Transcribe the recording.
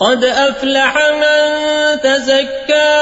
قد أفلح من تزكى